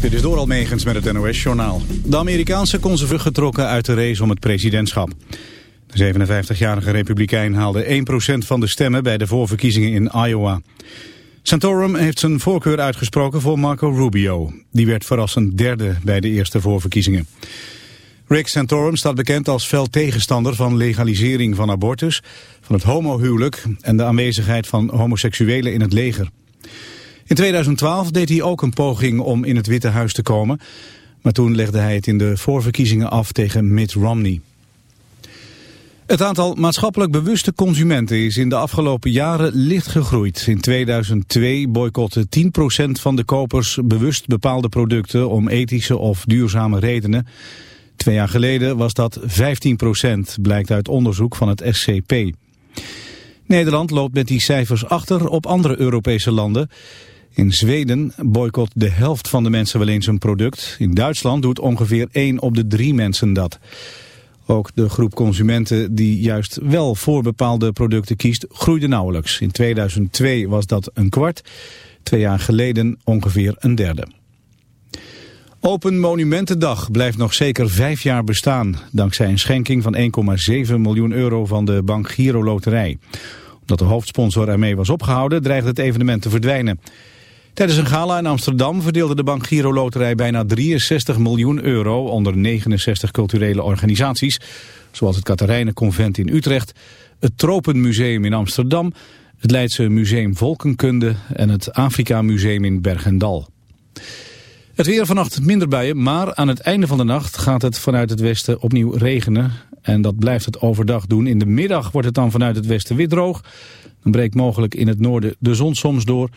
Dit is door Almegens met het NOS-journaal. De Amerikaanse conservatief getrokken uit de race om het presidentschap. De 57-jarige republikein haalde 1% van de stemmen bij de voorverkiezingen in Iowa. Santorum heeft zijn voorkeur uitgesproken voor Marco Rubio. Die werd verrassend derde bij de eerste voorverkiezingen. Rick Santorum staat bekend als fel tegenstander van legalisering van abortus, van het homohuwelijk en de aanwezigheid van homoseksuelen in het leger. In 2012 deed hij ook een poging om in het Witte Huis te komen, maar toen legde hij het in de voorverkiezingen af tegen Mitt Romney. Het aantal maatschappelijk bewuste consumenten is in de afgelopen jaren licht gegroeid. In 2002 boycotten 10% van de kopers bewust bepaalde producten om ethische of duurzame redenen. Twee jaar geleden was dat 15%, blijkt uit onderzoek van het SCP. Nederland loopt met die cijfers achter op andere Europese landen. In Zweden boycott de helft van de mensen wel eens een product. In Duitsland doet ongeveer 1 op de 3 mensen dat. Ook de groep consumenten die juist wel voor bepaalde producten kiest, groeide nauwelijks. In 2002 was dat een kwart, twee jaar geleden ongeveer een derde. Open Monumentendag blijft nog zeker vijf jaar bestaan... dankzij een schenking van 1,7 miljoen euro van de Bank Giro Loterij. Omdat de hoofdsponsor ermee was opgehouden, dreigde het evenement te verdwijnen. Tijdens een gala in Amsterdam verdeelde de Bank Giro Loterij bijna 63 miljoen euro onder 69 culturele organisaties, zoals het Katharijnenconvent in Utrecht, het Tropenmuseum in Amsterdam, het Leidse Museum Volkenkunde en het Afrika Museum in Bergendal. Het weer vannacht minder buien, maar aan het einde van de nacht gaat het vanuit het westen opnieuw regenen. En dat blijft het overdag doen. In de middag wordt het dan vanuit het westen weer droog. Dan breekt mogelijk in het noorden de zon soms door.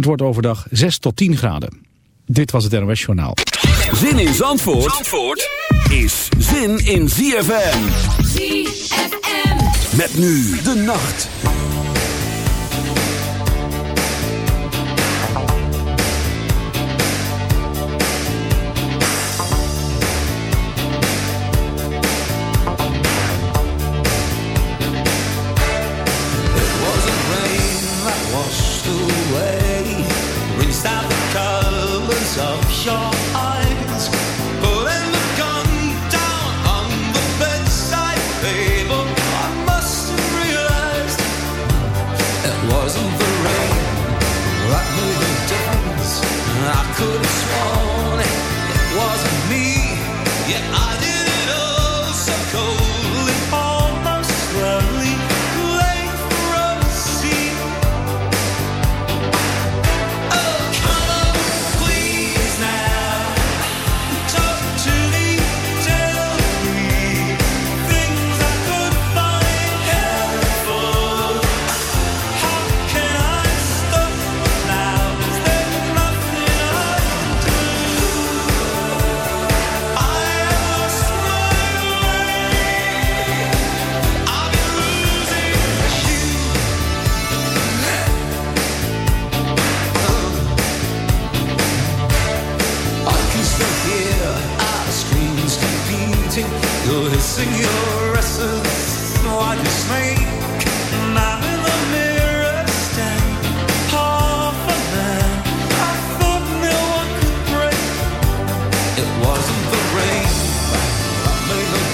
Het wordt overdag 6 tot 10 graden. Dit was het NOS Journaal. Zin in Zandvoort, Zandvoort is zin in ZFM. ZFM. Met nu de nacht.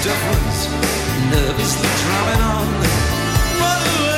difference, nervously drumming on.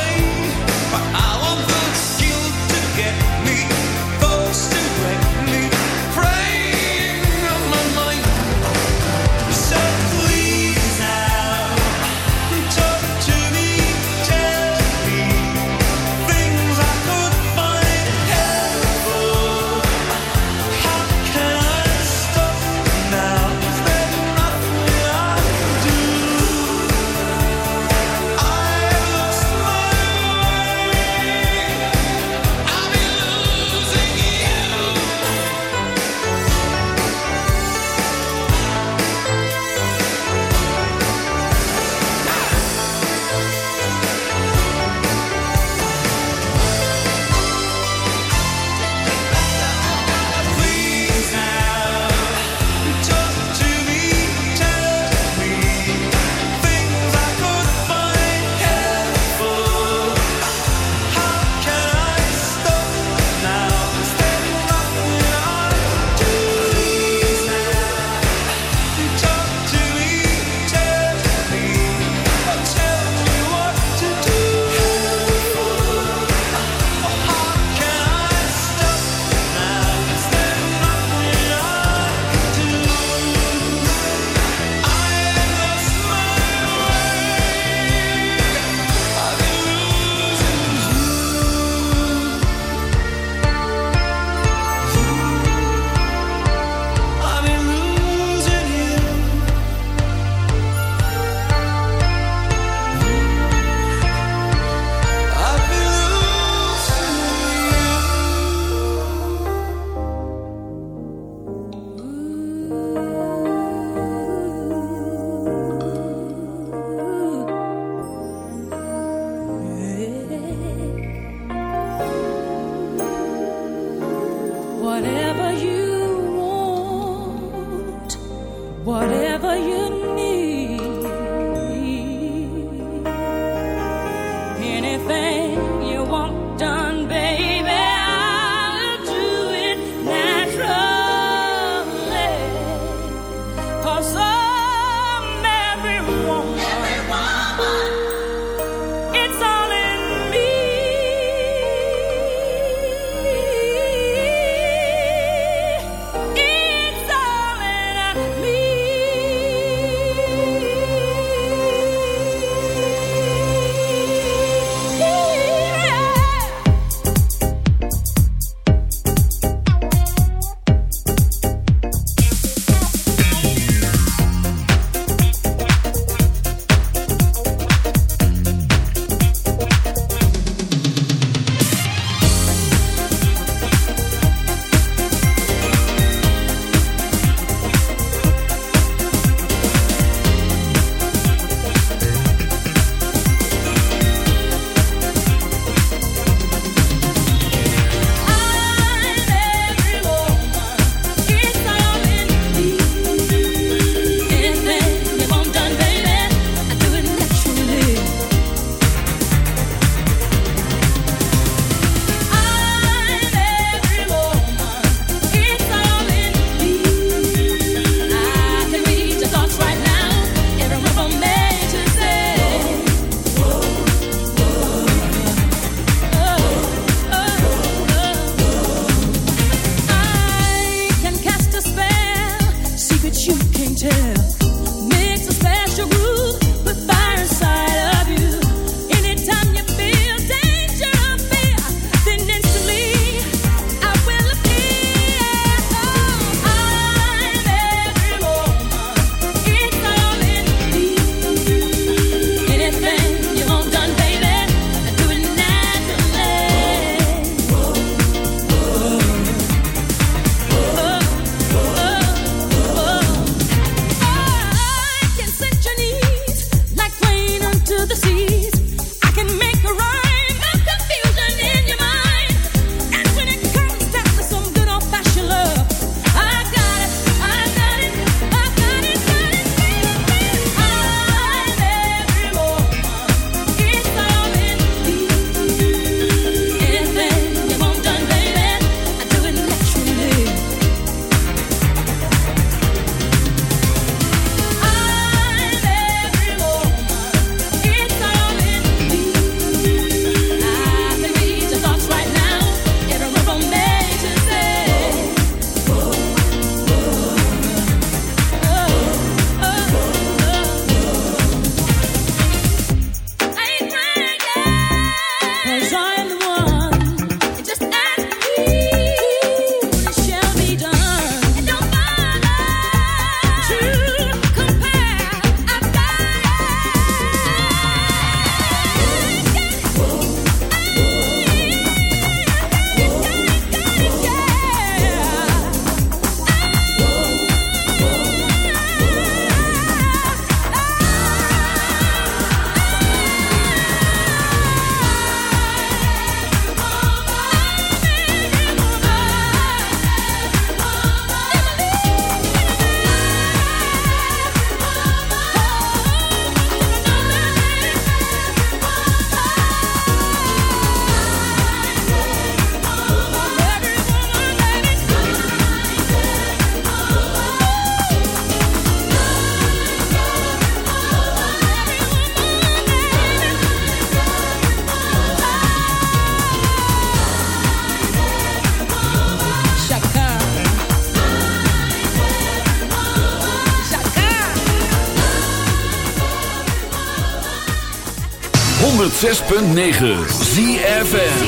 106.9 ZFM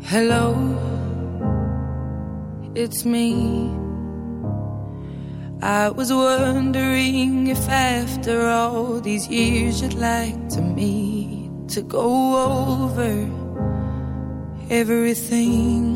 Hello, it's me. I was wondering if after all these years you'd like to meet to go over everything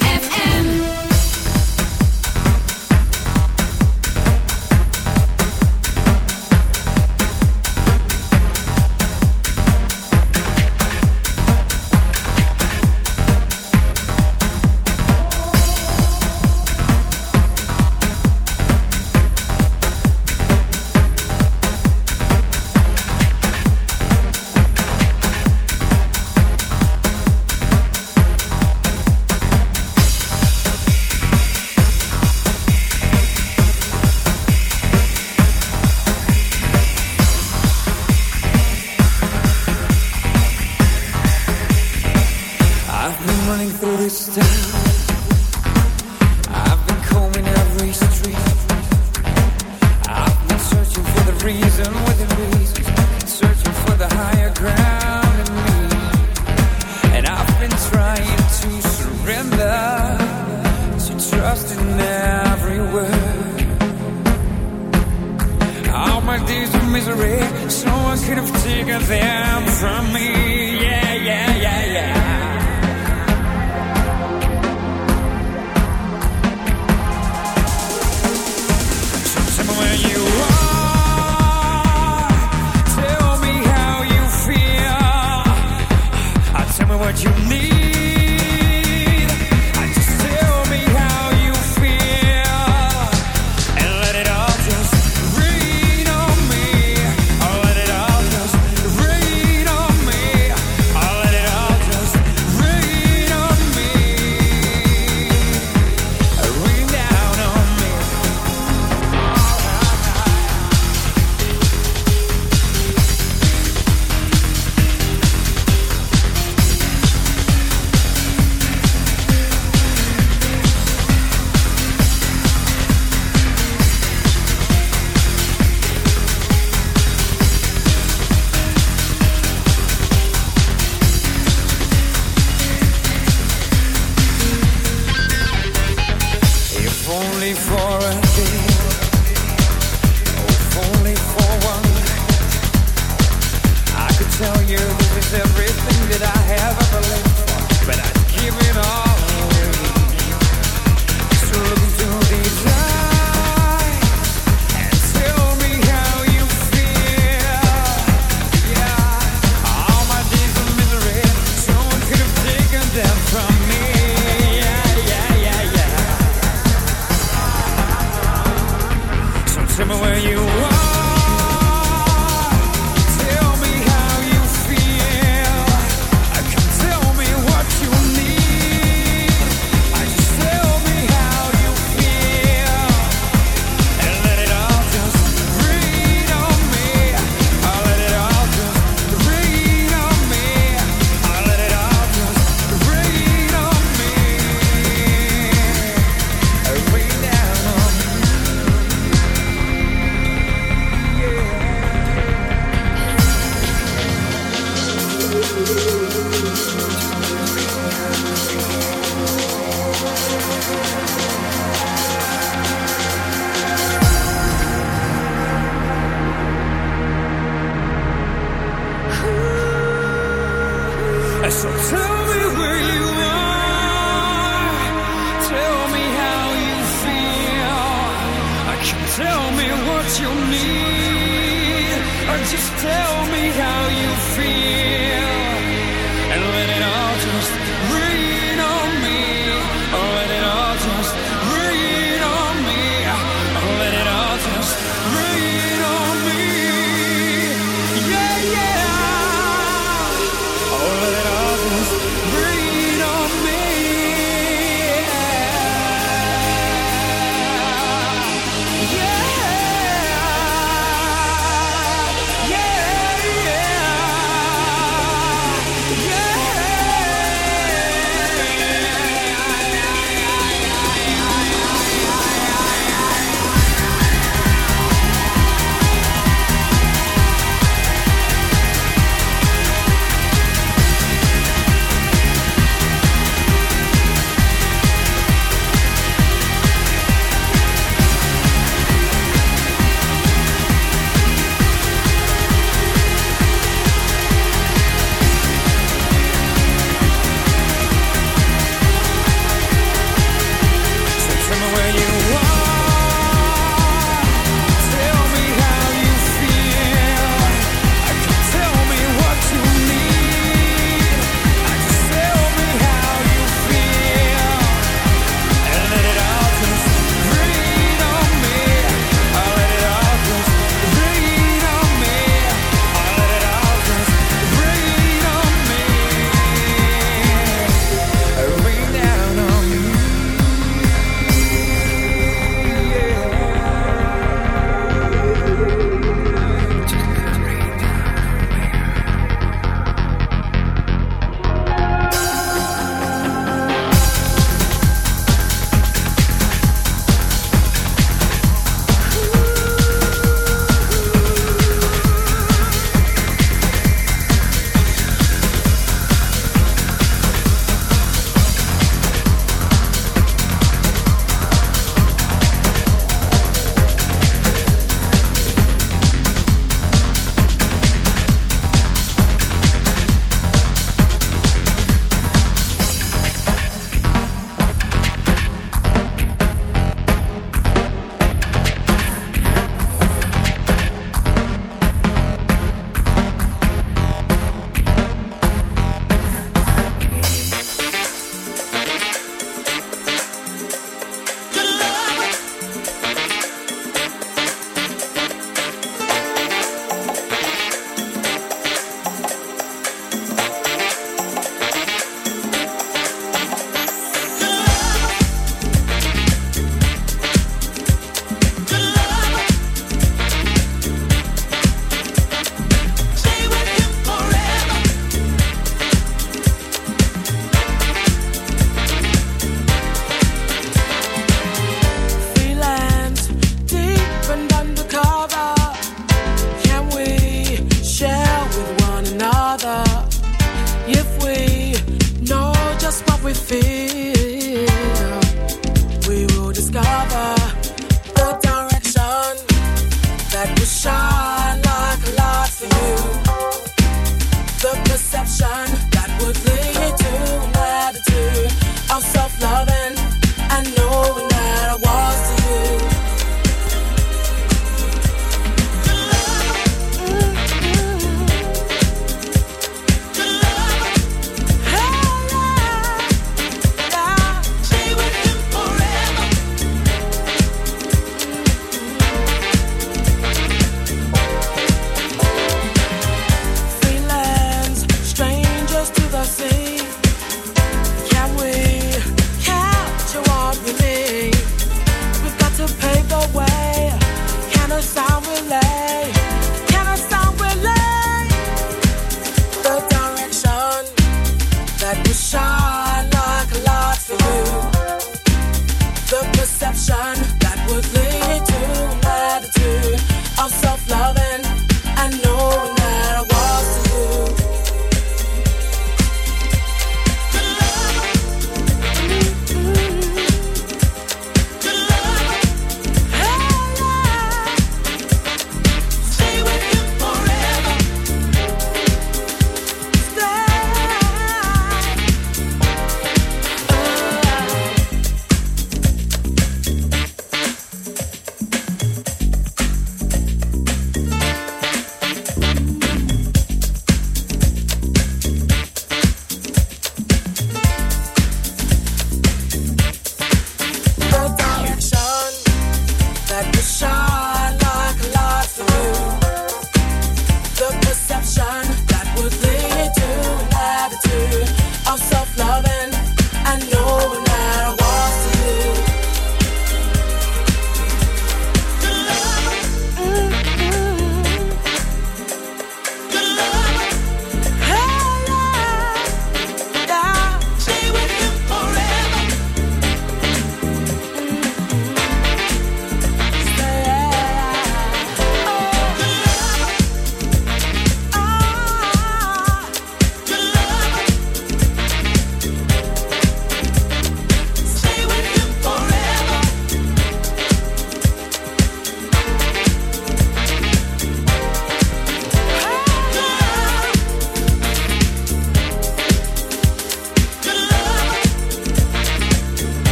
reason within reason, searching for the higher ground in me. And I've been trying to surrender, to trust in every word. All my days of misery, someone could have taken them from me.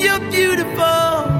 beneath your beautiful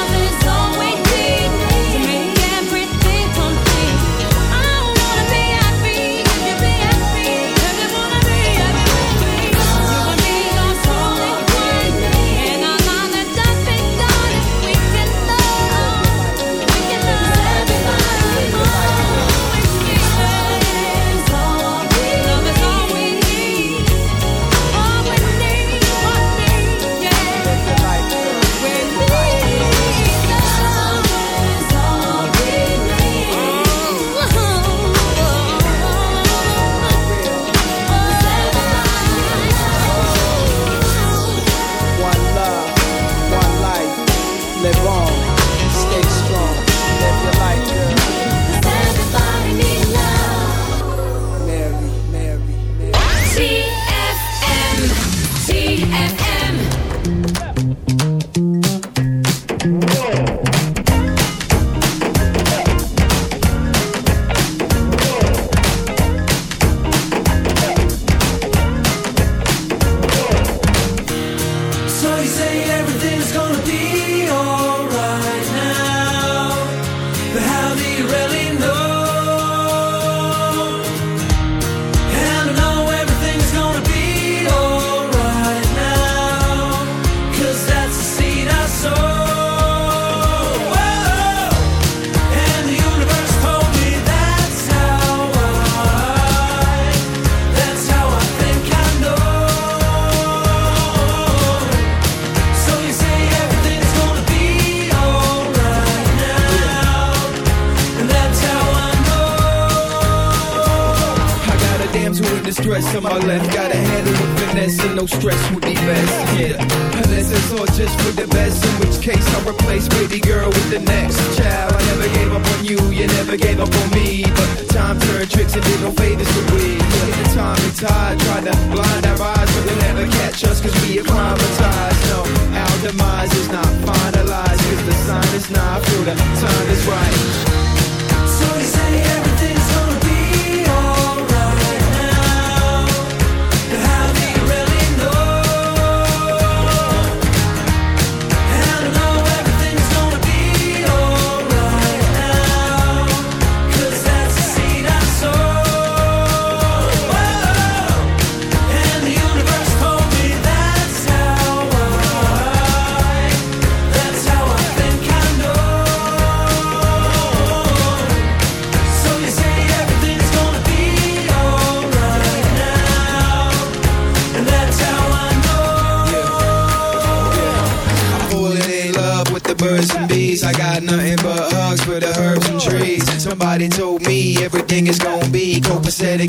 no stress.